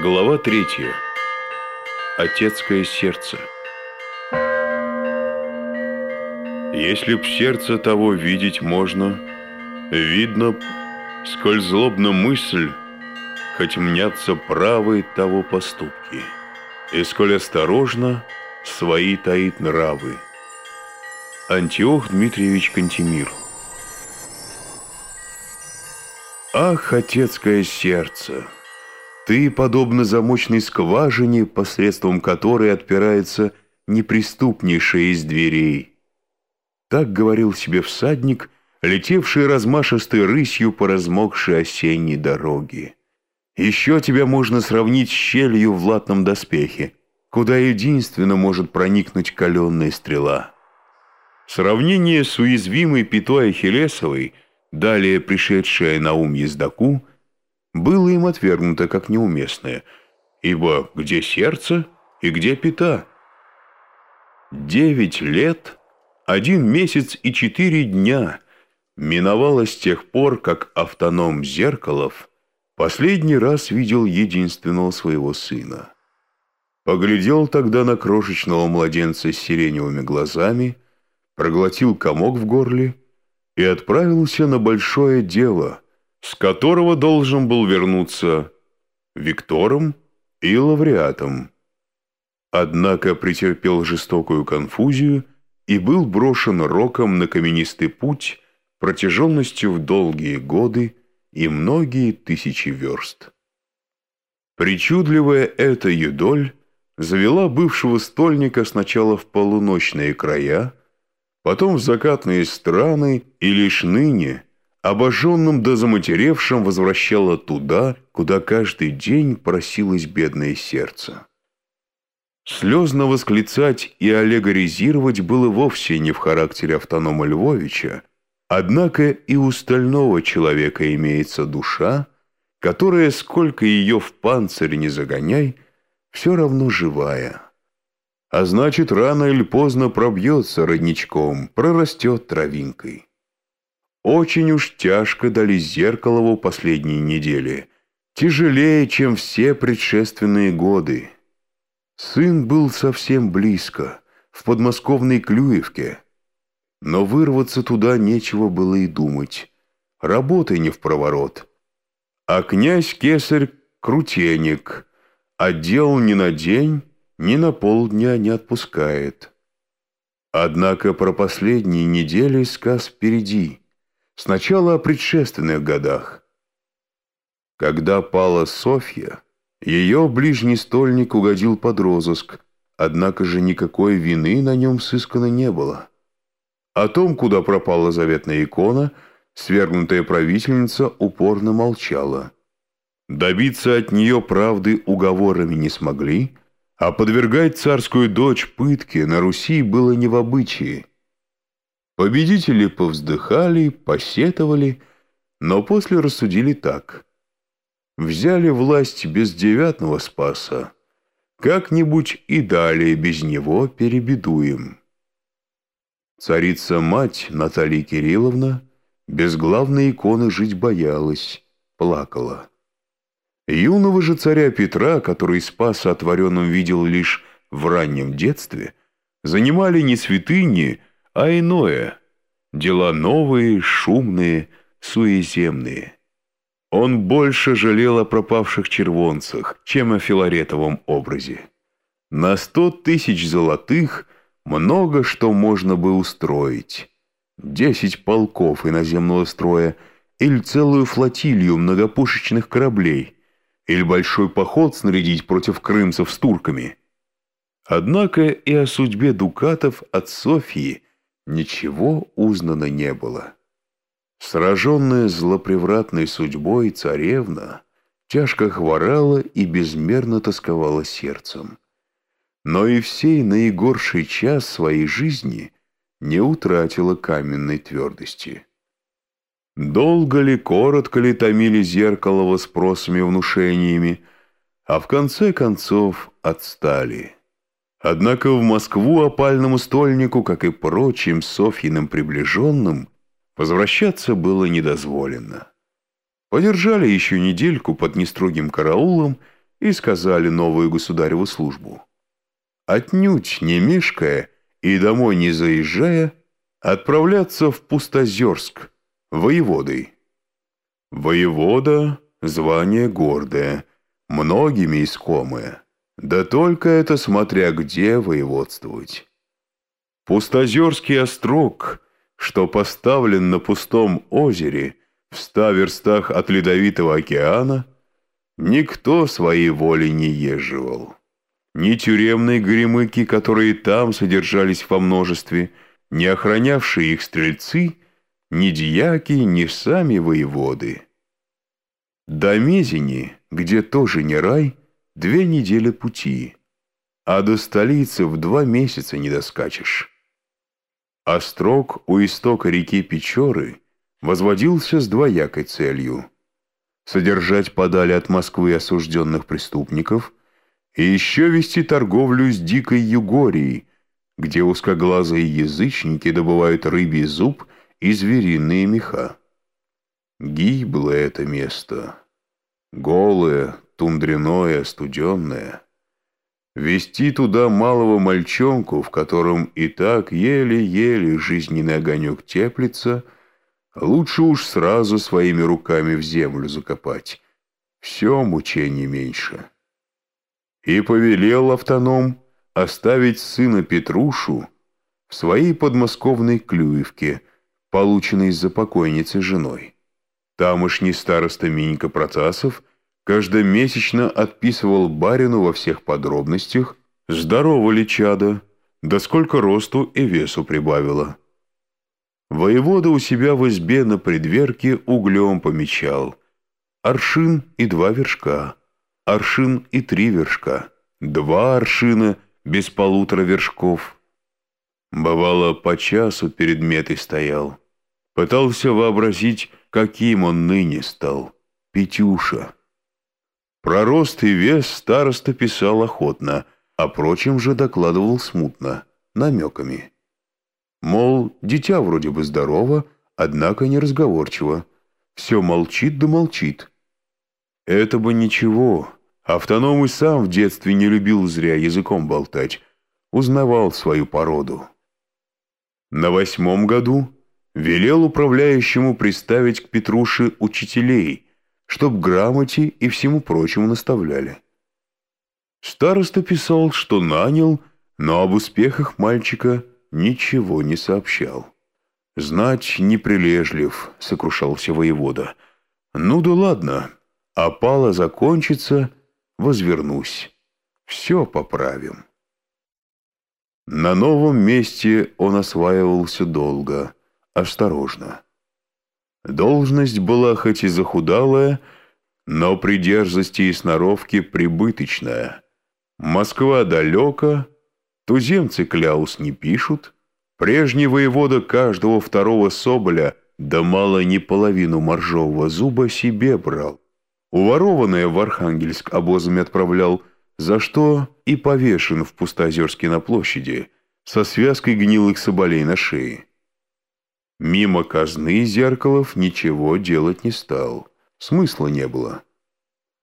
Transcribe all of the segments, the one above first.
Глава третья. Отецкое сердце. Если б сердце того видеть можно, Видно, сколь злобна мысль, Хоть мнятся правы того поступки, И сколь осторожно свои таит нравы. Антиох Дмитриевич Кантемир Ах, отецкое сердце! Ты, подобно замочной скважине, посредством которой отпирается неприступнейшая из дверей. Так говорил себе всадник, летевший размашистой рысью по размокшей осенней дороге. Еще тебя можно сравнить с щелью в латном доспехе, куда единственно может проникнуть каленная стрела. Сравнение с уязвимой пятой Ахиллесовой, далее пришедшее на ум ездаку, было им отвергнуто как неуместное, ибо где сердце и где пята? Девять лет, один месяц и четыре дня миновало с тех пор, как автоном Зеркалов последний раз видел единственного своего сына. Поглядел тогда на крошечного младенца с сиреневыми глазами – проглотил комок в горле и отправился на большое дело, с которого должен был вернуться Виктором и лауреатом. Однако претерпел жестокую конфузию и был брошен роком на каменистый путь протяженностью в долгие годы и многие тысячи верст. Причудливая эта юдоль завела бывшего стольника сначала в полуночные края, потом в закатные страны и лишь ныне, обожженным да заматеревшим, возвращала туда, куда каждый день просилось бедное сердце. Слезно восклицать и аллегоризировать было вовсе не в характере автонома Львовича, однако и у стального человека имеется душа, которая, сколько ее в панцирь не загоняй, все равно живая а значит, рано или поздно пробьется родничком, прорастет травинкой. Очень уж тяжко дали Зеркалову последние недели, тяжелее, чем все предшественные годы. Сын был совсем близко, в подмосковной Клюевке, но вырваться туда нечего было и думать, работы не в проворот. А князь-кесарь — крутенек, отдел не на день, ни на полдня не отпускает. Однако про последние недели сказ впереди, сначала о предшественных годах. Когда пала Софья, ее ближний стольник угодил под розыск, однако же никакой вины на нем сыскано не было. О том, куда пропала заветная икона, свергнутая правительница упорно молчала. Добиться от нее правды уговорами не смогли – а подвергать царскую дочь пытке на Руси было не в обычае. Победители повздыхали, посетовали, но после рассудили так. Взяли власть без девятного спаса, как-нибудь и далее без него перебедуем. Царица-мать Наталья Кирилловна без главной иконы жить боялась, плакала. Юного же царя Петра, который спас отворенным видел лишь в раннем детстве, занимали не святыни, а иное, дела новые, шумные, суеземные. Он больше жалел о пропавших червонцах, чем о филаретовом образе. На сто тысяч золотых много что можно бы устроить. Десять полков иноземного строя или целую флотилию многопушечных кораблей – или большой поход снарядить против крымцев с турками. Однако и о судьбе дукатов от Софьи ничего узнано не было. Сраженная злопревратной судьбой царевна тяжко хворала и безмерно тосковала сердцем. Но и всей наигорший час своей жизни не утратила каменной твердости. Долго ли, коротко ли томили Зеркалова спросами и внушениями, а в конце концов отстали. Однако в Москву опальному стольнику, как и прочим Софьиным приближенным, возвращаться было недозволено. Подержали еще недельку под нестрогим караулом и сказали новую государеву службу. Отнюдь не мешкая и домой не заезжая, отправляться в Пустозерск, воеводой. Воевода — звание гордое, многими искомое, да только это смотря где воеводствовать. Пустозерский острог, что поставлен на пустом озере в ста верстах от Ледовитого океана, никто своей воли не еживал. Ни тюремные гремыки, которые там содержались во множестве, ни охранявшие их стрельцы, ни дьяки, ни сами воеводы. До Мезени, где тоже не рай, две недели пути, а до столицы в два месяца не доскачешь. Острог у истока реки Печоры возводился с двоякой целью — содержать подали от Москвы осужденных преступников и еще вести торговлю с дикой Югорией, где узкоглазые язычники добывают рыбий зуб и звериные меха. Гибло это место. Голое, тундряное, студенное. Вести туда малого мальчонку, в котором и так еле-еле жизненный огонек теплится, лучше уж сразу своими руками в землю закопать. Все мучений меньше. И повелел автоном оставить сына Петрушу в своей подмосковной Клюевке, полученной из-за покойницы женой. Тамошний староста Минька Протасов каждомесячно отписывал барину во всех подробностях, здорово ли чадо, да сколько росту и весу прибавило. Воевода у себя в избе на предверке углем помечал. Аршин и два вершка, аршин и три вершка, два аршина без полутора вершков. Бывало, по часу перед метой стоял. Пытался вообразить, каким он ныне стал. Петюша. Про рост и вес староста писал охотно, а прочим же докладывал смутно, намеками. Мол, дитя вроде бы здорово, однако неразговорчиво. Все молчит да молчит. Это бы ничего. Автоном и сам в детстве не любил зря языком болтать. Узнавал свою породу. На восьмом году велел управляющему приставить к Петруше учителей, чтоб грамоте и всему прочему наставляли. Староста писал, что нанял, но об успехах мальчика ничего не сообщал. «Знать неприлежлив», — сокрушался воевода. «Ну да ладно, опала закончится, возвернусь. Все поправим». На новом месте он осваивался долго, осторожно. Должность была хоть и захудалая, но при дерзости и сноровке прибыточная. Москва далека, туземцы кляус не пишут, прежний воевода каждого второго соболя да мало не половину моржового зуба себе брал. Уворованное в Архангельск обозами отправлял – за что и повешен в Пустозерске на площади со связкой гнилых соболей на шее. Мимо казны Зеркалов ничего делать не стал, смысла не было.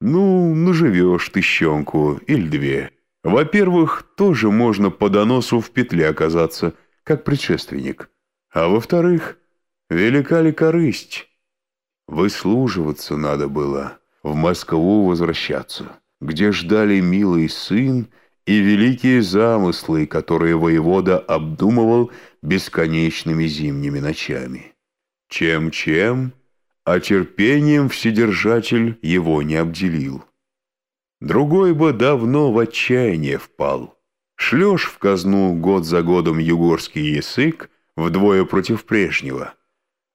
Ну, наживешь ты щенку или две. Во-первых, тоже можно по доносу в петле оказаться, как предшественник. А во-вторых, велика ли корысть? Выслуживаться надо было, в Москву возвращаться где ждали милый сын и великие замыслы, которые воевода обдумывал бесконечными зимними ночами. Чем-чем, а терпением Вседержатель его не обделил. Другой бы давно в отчаяние впал. Шлешь в казну год за годом югорский язык вдвое против прежнего,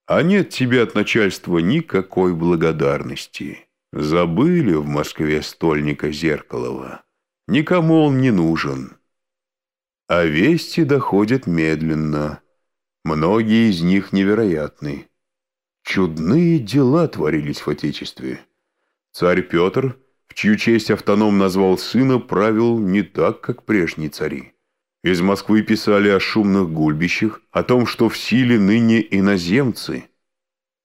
а нет тебе от начальства никакой благодарности. Забыли в Москве стольника Зеркалова. Никому он не нужен. А вести доходят медленно. Многие из них невероятны. Чудные дела творились в Отечестве. Царь Петр, в чью честь автоном назвал сына, правил не так, как прежние цари. Из Москвы писали о шумных гульбищах, о том, что в силе ныне иноземцы –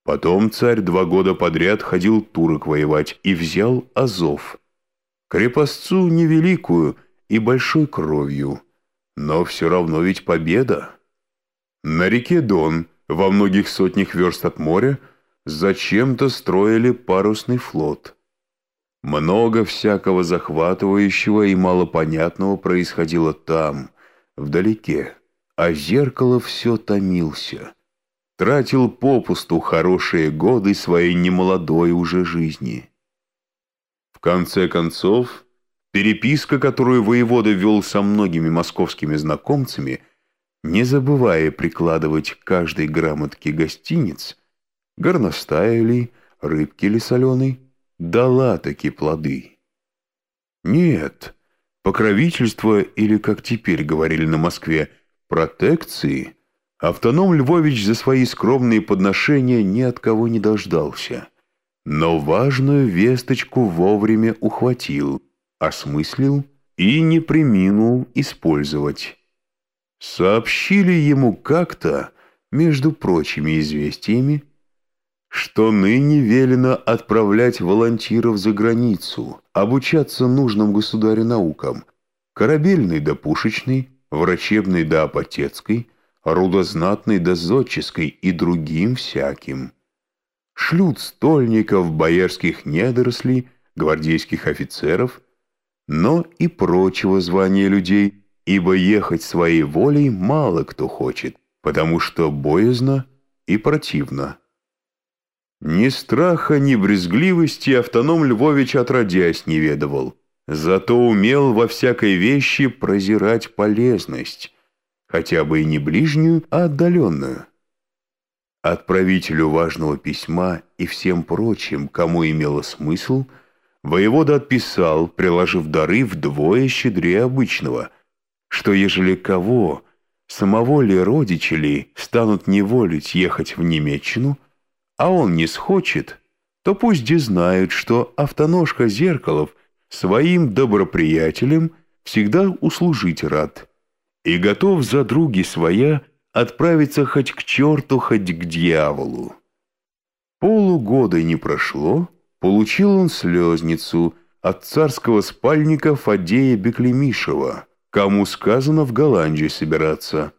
Потом царь два года подряд ходил турок воевать и взял Азов. Крепостцу невеликую и большой кровью, но все равно ведь победа. На реке Дон, во многих сотнях верст от моря, зачем-то строили парусный флот. Много всякого захватывающего и малопонятного происходило там, вдалеке, а зеркало все томился. Тратил попусту хорошие годы своей немолодой уже жизни. В конце концов, переписка, которую воевода вел со многими московскими знакомцами, не забывая прикладывать к каждой грамотке гостиниц, горностая ли, рыбки ли соленой, дала таки плоды. Нет, покровительство или, как теперь говорили на Москве, протекции, автоном Львович за свои скромные подношения ни от кого не дождался. Но важную весточку вовремя ухватил, осмыслил и не приминул использовать. Сообщили ему как-то, между прочими известиями, что ныне велено отправлять волонтиров за границу, обучаться нужным государю наукам, корабельной да пушечной, врачебной да апотецкой, рудознатной да зодческой и другим всяким. Шлют стольников, боярских недорослей, гвардейских офицеров, но и прочего звания людей, ибо ехать своей волей мало кто хочет, потому что боязно и противно. Ни страха, ни брезгливости автоном Львович отродясь не ведовал. Зато умел во всякой вещи прозирать полезность, хотя бы и не ближнюю, а отдаленную. Отправителю важного письма и всем прочим, кому имело смысл, воевода отписал, приложив дары вдвое щедрее обычного, что ежели кого, самого ли родичи ли, станут неволить ехать в Немеччину, а он не схочет, то пусть и знают, что автоножка Зеркалов своим доброприятелям всегда услужить рад и готов за други своя отправиться хоть к черту, хоть к дьяволу. Полугода не прошло, получил он слезницу от царского спальника Фадея Беклемишева, кому сказано в Голландии собираться,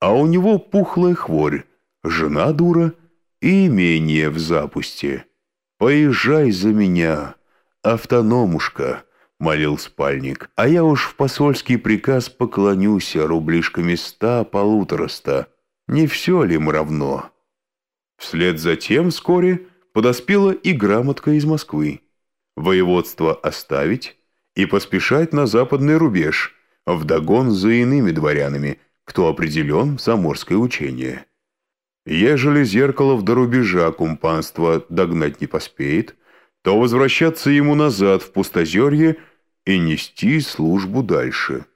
а у него пухлая хворь, жена дура — и имение в запусте. Поезжай за меня, автономушка, молил спальник, а я уж в посольский приказ поклонюсь рублишками ста полутораста. Не все ли им равно? Вслед за тем вскоре подоспела и грамотка из Москвы. Воеводство оставить и поспешать на западный рубеж, вдогон за иными дворянами, кто определен в заморское учение. Ежели Зеркалов до рубежа кумпанства догнать не поспеет, то возвращаться ему назад в пустозерье и нести службу дальше.